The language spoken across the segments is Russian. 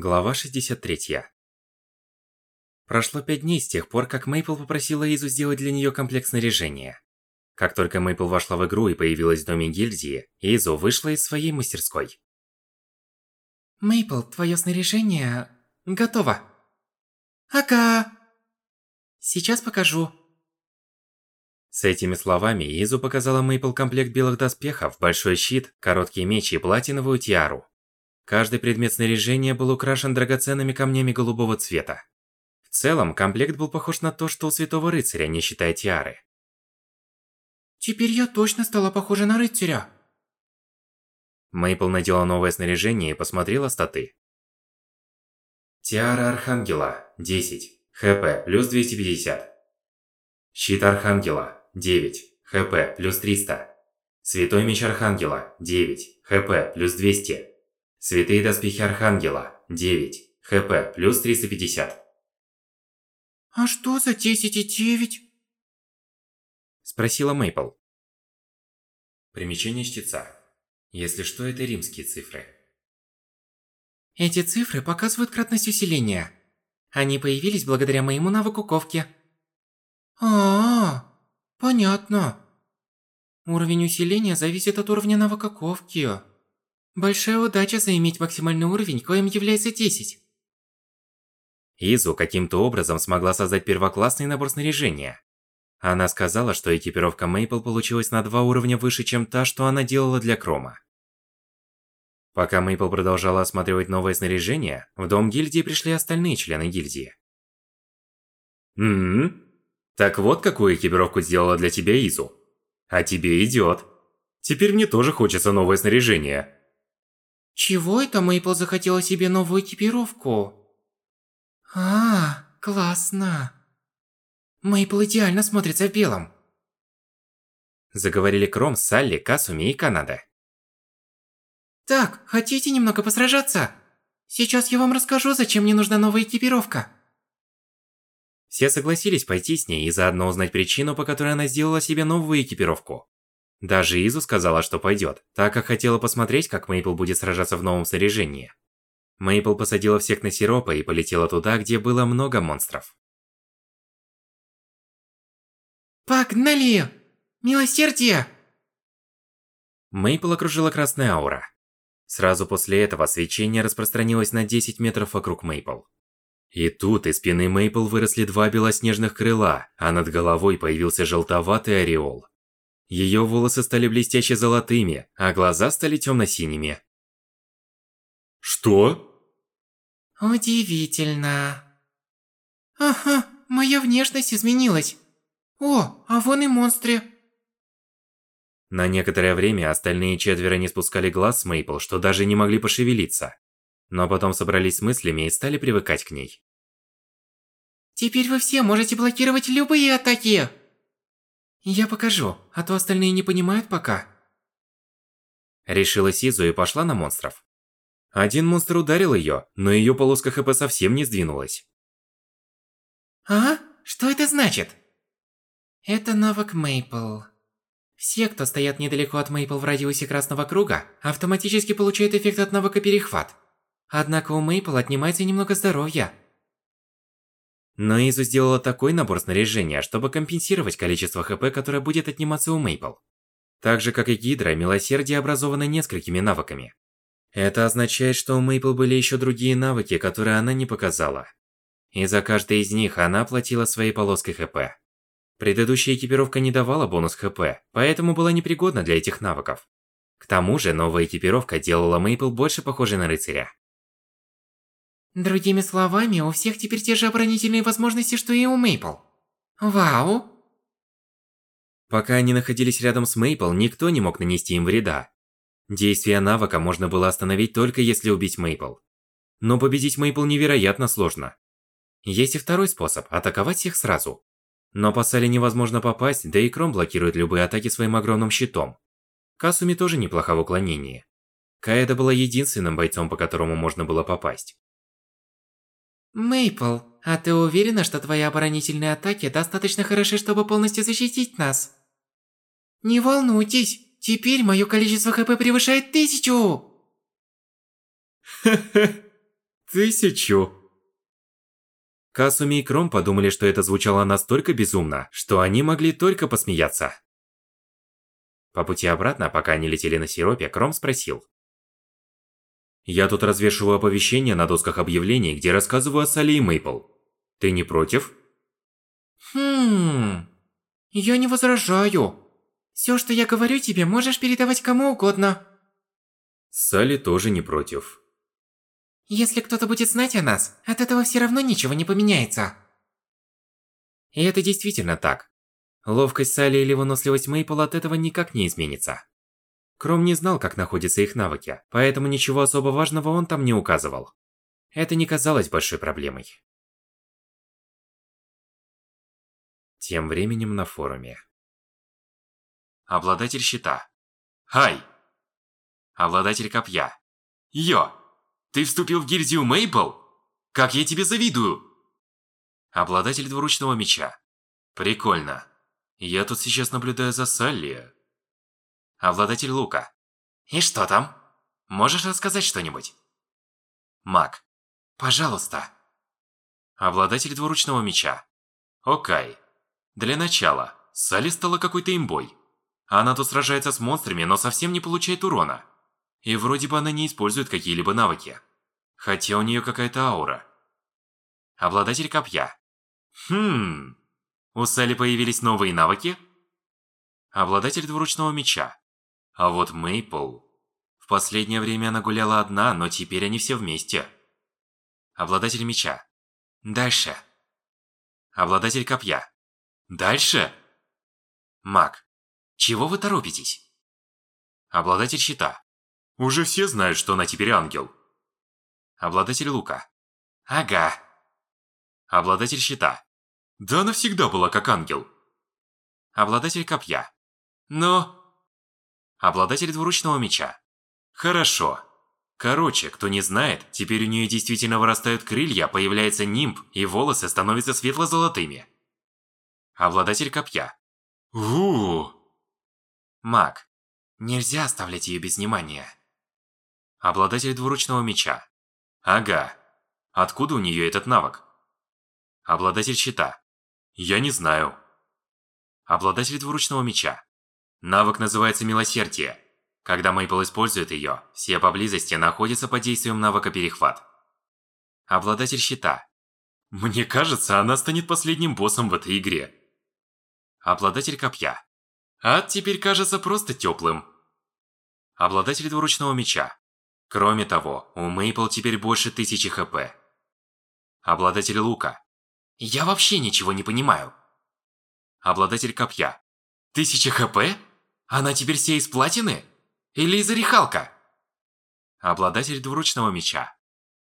Глава 63. Прошло пять дней с тех пор, как Мейпл попросила Изу сделать для нее комплект снаряжения. Как только Мейпл вошла в игру и появилась в доме гильдии, Изу вышла из своей мастерской. Мейпл, твое снаряжение готово. Ага. Сейчас покажу. С этими словами Изу показала Мейпл комплект белых доспехов, большой щит, короткий меч и платиновую тиару. Каждый предмет снаряжения был украшен драгоценными камнями голубого цвета. В целом, комплект был похож на то, что у Святого Рыцаря, не считая тиары. Теперь я точно стала похожа на рыцаря. Мейпл надела новое снаряжение и посмотрела статы. Тиара Архангела – 10, ХП – плюс 250. Щит Архангела – 9, ХП – плюс 300. Святой Меч Архангела – 9, ХП – плюс 200. Святые доспехи Архангела. 9. ХП плюс 350. А что за 10 и 9? Спросила Мейпл. Примечание чтеца. Если что, это римские цифры. Эти цифры показывают кратность усиления. Они появились благодаря моему навыку ковки. А, -а, -а понятно. Уровень усиления зависит от уровня навыка ковки. Большая удача заиметь максимальный уровень, коим является 10. Изу каким-то образом смогла создать первоклассный набор снаряжения. Она сказала, что экипировка Мейпл получилась на два уровня выше, чем та, что она делала для Крома. Пока Мейпл продолжала осматривать новое снаряжение, в дом гильдии пришли остальные члены гильдии. «Ммм, так вот какую экипировку сделала для тебя Изу. А тебе идёт. Теперь мне тоже хочется новое снаряжение». Чего это Мейпл захотела себе новую экипировку? А, классно. Мейпл идеально смотрится в белом. Заговорили Кром, Салли, Касуми и Канада. Так, хотите немного посражаться? Сейчас я вам расскажу, зачем мне нужна новая экипировка. Все согласились пойти с ней и заодно узнать причину, по которой она сделала себе новую экипировку. Даже Изу сказала, что пойдет, так как хотела посмотреть, как Мейпл будет сражаться в новом снаряжении. Мейпл посадила всех на сиропа и полетела туда, где было много монстров. Погнали! Милосердие! Мейпл окружила красная аура. Сразу после этого свечение распространилось на 10 метров вокруг Мейпл. И тут из спины Мейпл выросли два белоснежных крыла, а над головой появился желтоватый ореол. Ее волосы стали блестяще золотыми, а глаза стали темно-синими. Что? Удивительно. Ага, моя внешность изменилась. О, а вон и монстры. На некоторое время остальные четверо не спускали глаз с Мейпл, что даже не могли пошевелиться. Но потом собрались с мыслями и стали привыкать к ней. Теперь вы все можете блокировать любые атаки. Я покажу, а то остальные не понимают пока. Решила Сизу и пошла на монстров. Один монстр ударил ее, но ее полоска ХП совсем не сдвинулась. А? Что это значит? Это навык Мейпл. Все, кто стоят недалеко от Мейпл в радиусе красного круга, автоматически получают эффект от навыка Перехват. Однако у Мейпл отнимается немного здоровья, но Изу сделала такой набор снаряжения, чтобы компенсировать количество ХП, которое будет отниматься у Мейпл. Так же, как и Гидра, Милосердие образовано несколькими навыками. Это означает, что у Мейпл были еще другие навыки, которые она не показала. И за каждый из них она платила своей полоской ХП. Предыдущая экипировка не давала бонус ХП, поэтому была непригодна для этих навыков. К тому же, новая экипировка делала Мейпл больше похожей на рыцаря. Другими словами, у всех теперь те же оборонительные возможности, что и у Мейпл. Вау! Пока они находились рядом с Мейпл, никто не мог нанести им вреда. Действие навыка можно было остановить только если убить Мейпл. Но победить Мейпл невероятно сложно. Есть и второй способ – атаковать всех сразу. Но по Сале невозможно попасть, да и Кром блокирует любые атаки своим огромным щитом. Касуми тоже неплоха в уклонении. Каэда была единственным бойцом, по которому можно было попасть. Мейпл, а ты уверена, что твои оборонительные атаки достаточно хороши, чтобы полностью защитить нас? Не волнуйтесь, теперь мое количество ХП превышает тысячу! Тысячу. Касуми и Кром подумали, что это звучало настолько безумно, что они могли только посмеяться. По пути обратно, пока они летели на сиропе, Кром спросил. «Я тут развешиваю оповещения на досках объявлений, где рассказываю о Салли и Мейпл. Ты не против?» «Хм... Я не возражаю. Все, что я говорю тебе, можешь передавать кому угодно». Салли тоже не против. Если кто-то будет знать о нас, от этого все равно ничего не поменяется. И это действительно так. Ловкость Салли или выносливость Мейпл от этого никак не изменится. Кром не знал, как находятся их навыки, поэтому ничего особо важного он там не указывал. Это не казалось большой проблемой. Тем временем на форуме. Обладатель щита. Хай! Обладатель копья. Йо! Ты вступил в гильдию Мейпл? Как я тебе завидую! Обладатель двуручного меча. Прикольно. Я тут сейчас наблюдаю за Салли. Обладатель лука. И что там? Можешь рассказать что-нибудь? Маг. Пожалуйста. Обладатель двуручного меча. Окей. Для начала, Салли стала какой-то имбой. Она тут сражается с монстрами, но совсем не получает урона. И вроде бы она не использует какие-либо навыки. Хотя у нее какая-то аура. Обладатель копья. Хм... У Салли появились новые навыки? Обладатель двуручного меча. А вот Мейпл... В последнее время она гуляла одна, но теперь они все вместе. Обладатель меча. Дальше. Обладатель копья. Дальше. Маг. Чего вы торопитесь? Обладатель щита. Уже все знают, что она теперь ангел. Обладатель лука. Ага. Обладатель щита. Да она всегда была как ангел. Обладатель копья. Но... Обладатель двуручного меча. Хорошо. Короче, кто не знает, теперь у нее действительно вырастают крылья, появляется нимб, и волосы становятся светло-золотыми. Обладатель копья. у Маг. Нельзя оставлять ее без внимания. Обладатель двуручного меча. Ага. Откуда у нее этот навык? Обладатель щита. Я не знаю. Обладатель двуручного меча. Навык называется Милосердие. Когда Мейпл использует ее, все поблизости находятся под действием навыка Перехват. Обладатель щита. Мне кажется, она станет последним боссом в этой игре. Обладатель копья. Ад теперь кажется просто теплым. Обладатель двуручного меча. Кроме того, у Мейпл теперь больше тысячи хп. Обладатель лука. Я вообще ничего не понимаю. Обладатель копья. Тысяча хп? Она теперь все из платины? Или из орехалка? Обладатель двуручного меча.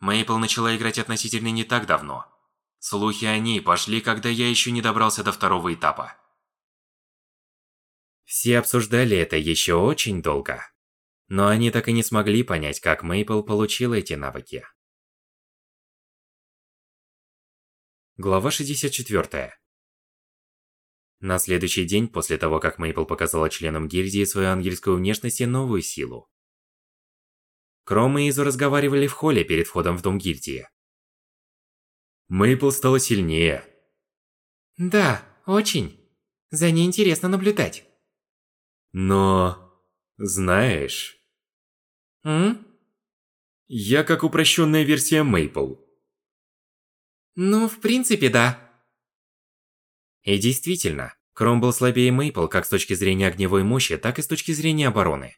Мейпл начала играть относительно не так давно. Слухи о ней пошли, когда я еще не добрался до второго этапа. Все обсуждали это еще очень долго. Но они так и не смогли понять, как Мейпл получила эти навыки. Глава 64. На следующий день, после того, как Мейпл показала членам гильдии свою ангельскую внешность и новую силу. Кром и Изу разговаривали в холле перед входом в дом гильдии. Мейпл стала сильнее. Да, очень. За ней интересно наблюдать. Но... знаешь... М? Я как упрощенная версия Мейпл. Ну, в принципе, да. И действительно, Кром был слабее Мейпл как с точки зрения огневой мощи, так и с точки зрения обороны.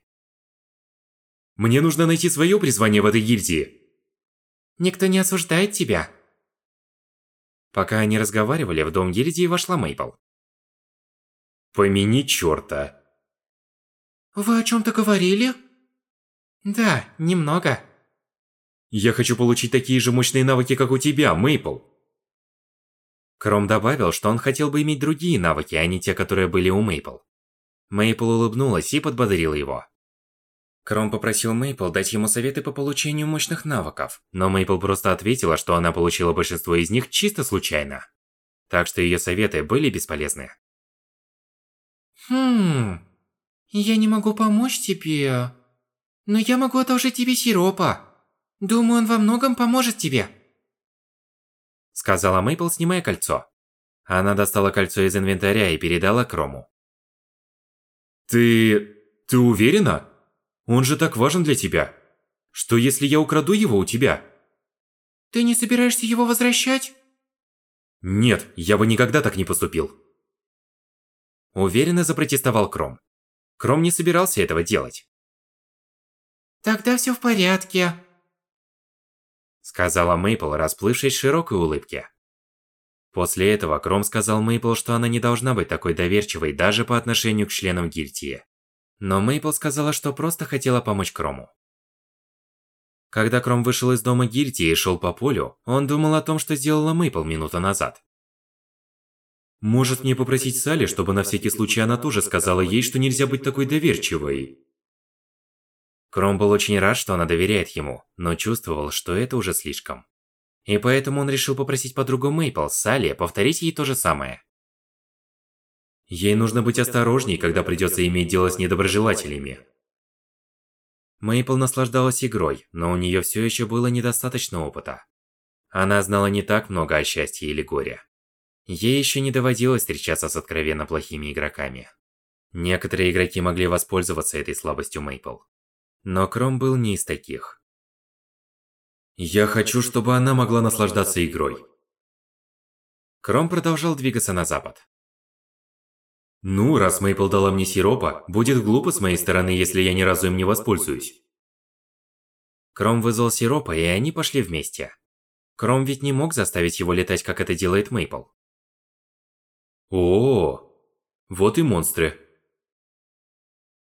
Мне нужно найти свое призвание в этой гильдии. Никто не осуждает тебя. Пока они разговаривали, в дом гильдии вошла Мейпл. Помяни чёрта. Вы о чем-то говорили? Да, немного. Я хочу получить такие же мощные навыки, как у тебя, Мейпл. Кром добавил, что он хотел бы иметь другие навыки, а не те, которые были у Мейпл. Мейпл улыбнулась и подбодрила его. Кром попросил Мейпл дать ему советы по получению мощных навыков, но Мейпл просто ответила, что она получила большинство из них чисто случайно. Так что ее советы были бесполезны. Хм... Я не могу помочь тебе... Но я могу одолжить тебе сиропа. Думаю, он во многом поможет тебе. Сказала Мейпл, снимая кольцо. Она достала кольцо из инвентаря и передала Крому. Ты... ты уверена? Он же так важен для тебя. Что если я украду его у тебя? Ты не собираешься его возвращать? Нет, я бы никогда так не поступил. Уверенно запротестовал Кром. Кром не собирался этого делать. Тогда все в порядке. Сказала Мейпл, расплывшись в широкой улыбке. После этого Кром сказал Мейпл, что она не должна быть такой доверчивой даже по отношению к членам гильдии. Но Мейпл сказала, что просто хотела помочь Крому. Когда Кром вышел из дома гильдии и шел по полю, он думал о том, что сделала Мейпл минуту назад. Может мне попросить Салли, чтобы на всякий случай она тоже сказала ей, что нельзя быть такой доверчивой? Кром был очень рад, что она доверяет ему, но чувствовал, что это уже слишком. И поэтому он решил попросить подругу Мейпл, Салли, повторить ей то же самое. Ей нужно быть осторожней, когда придется иметь дело с недоброжелателями. Мейпл наслаждалась игрой, но у нее все еще было недостаточно опыта. Она знала не так много о счастье или горе. Ей еще не доводилось встречаться с откровенно плохими игроками. Некоторые игроки могли воспользоваться этой слабостью Мейпл. Но Кром был не из таких. Я хочу, чтобы она могла наслаждаться игрой. Кром продолжал двигаться на запад. Ну, раз Мейпл дала мне сиропа, будет глупо с моей стороны, если я ни разу им не воспользуюсь. Кром вызвал сиропа, и они пошли вместе. Кром ведь не мог заставить его летать, как это делает Мейпл. О, вот и монстры.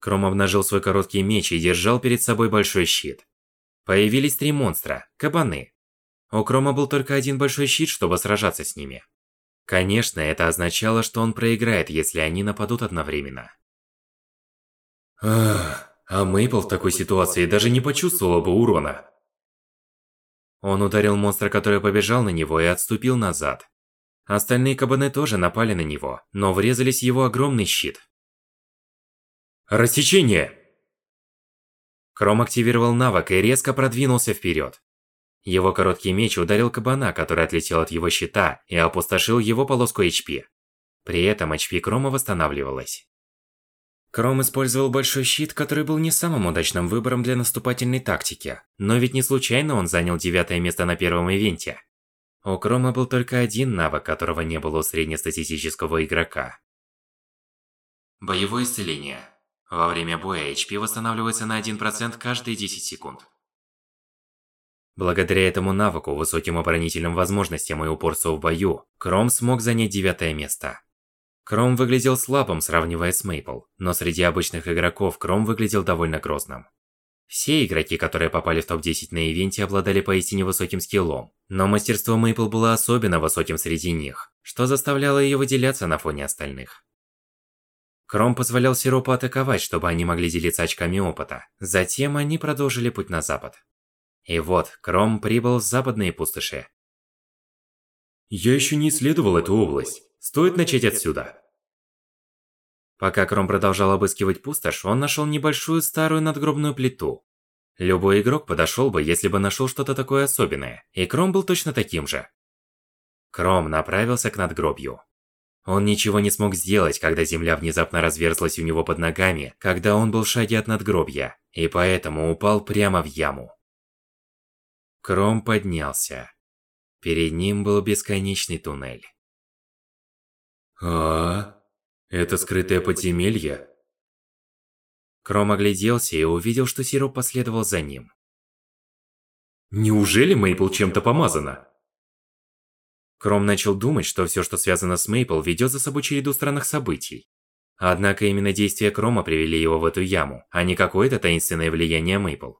Кром обнажил свой короткий меч и держал перед собой большой щит. Появились три монстра – кабаны. У Крома был только один большой щит, чтобы сражаться с ними. Конечно, это означало, что он проиграет, если они нападут одновременно. Ах, а Мейпл в такой ситуации даже не почувствовала бы урона. Он ударил монстра, который побежал на него, и отступил назад. Остальные кабаны тоже напали на него, но врезались в его огромный щит. Рассечение! Кром активировал навык и резко продвинулся вперед. Его короткий меч ударил кабана, который отлетел от его щита и опустошил его полоску HP. При этом HP Крома восстанавливалась. Кром использовал большой щит, который был не самым удачным выбором для наступательной тактики, но ведь не случайно он занял девятое место на первом ивенте. У Крома был только один навык, которого не было у среднестатистического игрока. Боевое исцеление. Во время боя HP восстанавливается на 1% каждые 10 секунд. Благодаря этому навыку, высоким оборонительным возможностям и упорству в бою, Кром смог занять девятое место. Кром выглядел слабым, сравнивая с Мейпл, но среди обычных игроков Кром выглядел довольно грозным. Все игроки, которые попали в топ-10 на ивенте, обладали поистине высоким скиллом, но мастерство Мейпл было особенно высоким среди них, что заставляло ее выделяться на фоне остальных. Кром позволял Сиропу атаковать, чтобы они могли делиться очками опыта. Затем они продолжили путь на запад. И вот, Кром прибыл в западные пустоши. Я еще не исследовал эту область. Стоит начать отсюда. Пока Кром продолжал обыскивать пустошь, он нашел небольшую старую надгробную плиту. Любой игрок подошел бы, если бы нашел что-то такое особенное, и Кром был точно таким же. Кром направился к надгробью. Он ничего не смог сделать, когда земля внезапно разверзлась у него под ногами, когда он был в шаге от надгробья, и поэтому упал прямо в яму. Кром поднялся. Перед ним был бесконечный туннель. а Это скрытое подземелье? Кром огляделся и увидел, что Сироп последовал за ним. Неужели Мейпл чем-то помазана? Кром начал думать, что все, что связано с Мейпл, ведет за собой череду странных событий. Однако именно действия Крома привели его в эту яму, а не какое-то таинственное влияние Мейпл.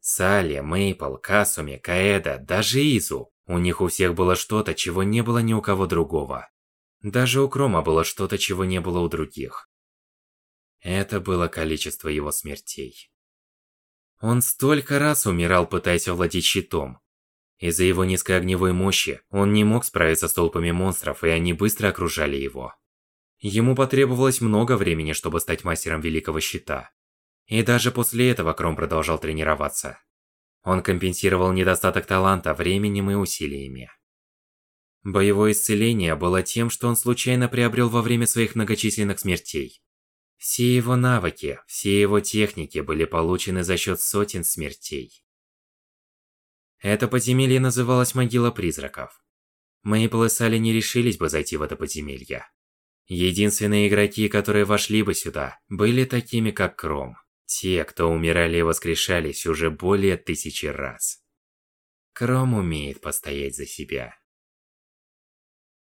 Салли, Мейпл, Касуми, Каэда, даже Изу. У них у всех было что-то, чего не было ни у кого другого. Даже у Крома было что-то, чего не было у других. Это было количество его смертей. Он столько раз умирал, пытаясь овладеть щитом, из-за его низкой огневой мощи, он не мог справиться с толпами монстров, и они быстро окружали его. Ему потребовалось много времени, чтобы стать мастером Великого Щита. И даже после этого Кром продолжал тренироваться. Он компенсировал недостаток таланта временем и усилиями. Боевое исцеление было тем, что он случайно приобрел во время своих многочисленных смертей. Все его навыки, все его техники были получены за счет сотен смертей. Это подземелье называлось Могила Призраков. Мейпл и Салли не решились бы зайти в это подземелье. Единственные игроки, которые вошли бы сюда, были такими как Кром. Те, кто умирали и воскрешались уже более тысячи раз. Кром умеет постоять за себя.